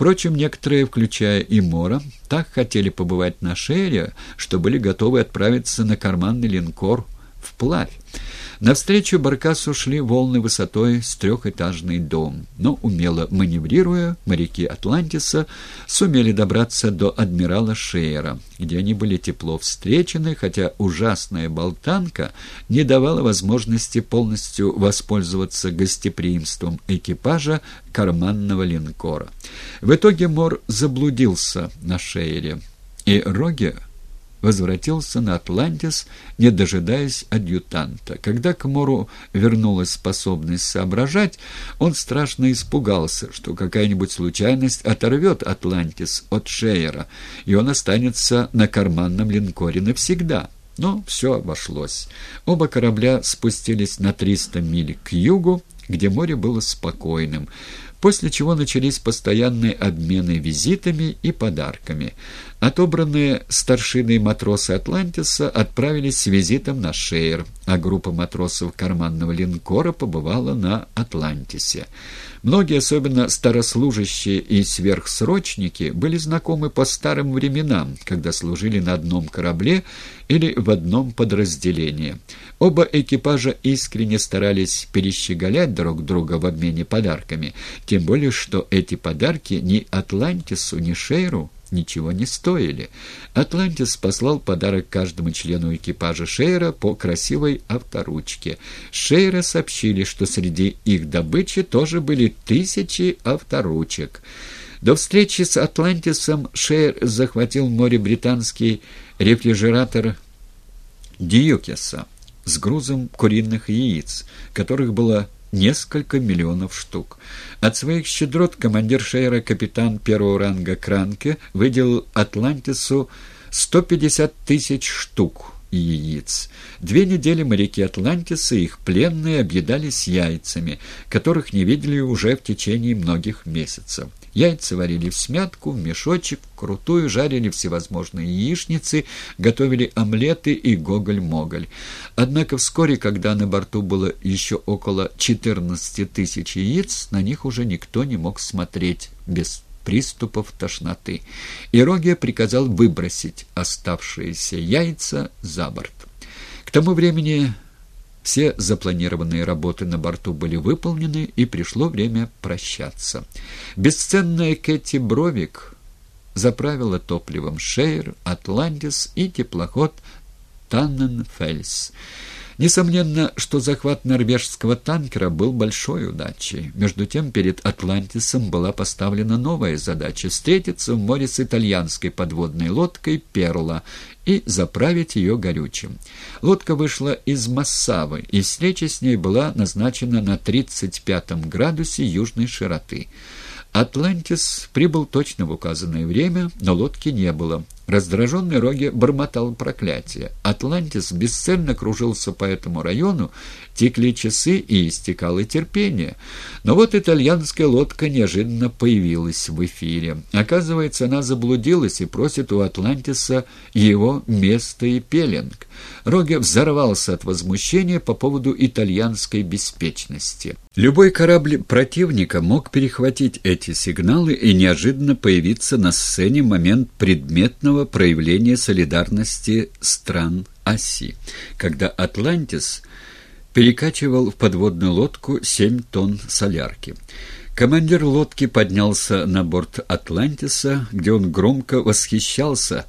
Впрочем, некоторые, включая и Мора, так хотели побывать на Шере, что были готовы отправиться на карманный линкор вплавь. Навстречу Баркасу шли волны высотой с трехэтажный дом, но, умело маневрируя, моряки Атлантиса сумели добраться до адмирала Шейера, где они были тепло встречены, хотя ужасная болтанка не давала возможности полностью воспользоваться гостеприимством экипажа карманного линкора. В итоге Мор заблудился на Шейере, и Роге возвратился на Атлантис, не дожидаясь адъютанта. Когда к Мору вернулась способность соображать, он страшно испугался, что какая-нибудь случайность оторвет Атлантис от Шейера, и он останется на карманном линкоре навсегда. Но все обошлось. Оба корабля спустились на 300 миль к югу, где море было спокойным, после чего начались постоянные обмены визитами и подарками. Отобранные старшины матросы «Атлантиса» отправились с визитом на Шейр, а группа матросов карманного линкора побывала на «Атлантисе». Многие, особенно старослужащие и сверхсрочники, были знакомы по старым временам, когда служили на одном корабле или в одном подразделении. Оба экипажа искренне старались перещеголять друг друга в обмене подарками, тем более что эти подарки ни Атлантису, ни Шейру ничего не стоили. Атлантис послал подарок каждому члену экипажа Шейра по красивой авторучке. Шейра сообщили, что среди их добычи тоже были тысячи авторучек. До встречи с Атлантисом Шейр захватил море британский рефрижератор Диокеса с грузом куриных яиц, которых было несколько миллионов штук. От своих щедрот командир Шейра, капитан первого ранга Кранке, выделил Атлантису 150 тысяч штук яиц. Две недели моряки Атлантиса и их пленные объедались яйцами, которых не видели уже в течение многих месяцев. Яйца варили в смятку, в мешочек, крутую, жарили всевозможные яичницы, готовили омлеты и гоголь-моголь. Однако вскоре, когда на борту было еще около 14 тысяч яиц, на них уже никто не мог смотреть без приступов тошноты. Ирогия приказал выбросить оставшиеся яйца за борт. К тому времени все запланированные работы на борту были выполнены, и пришло время прощаться. Бесценная Кэти Бровик заправила топливом Шейр, Атлантис и теплоход Танненфельс. Несомненно, что захват норвежского танкера был большой удачей. Между тем, перед Атлантисом была поставлена новая задача — встретиться в море с итальянской подводной лодкой «Перла» и заправить ее горючим. Лодка вышла из Массавы, и встреча с ней была назначена на 35 градусе южной широты. Атлантис прибыл точно в указанное время, но лодки не было. Раздраженный Роги бормотал проклятие. Атлантис бесцельно кружился по этому району, текли часы и истекало терпение. Но вот итальянская лодка неожиданно появилась в эфире. Оказывается, она заблудилась и просит у Атлантиса его место и пеленг. Роге взорвался от возмущения по поводу итальянской беспечности. Любой корабль противника мог перехватить эти сигналы и неожиданно появиться на сцене момент предметного активного проявления солидарности стран оси, когда «Атлантис» перекачивал в подводную лодку 7 тонн солярки. Командир лодки поднялся на борт «Атлантиса», где он громко восхищался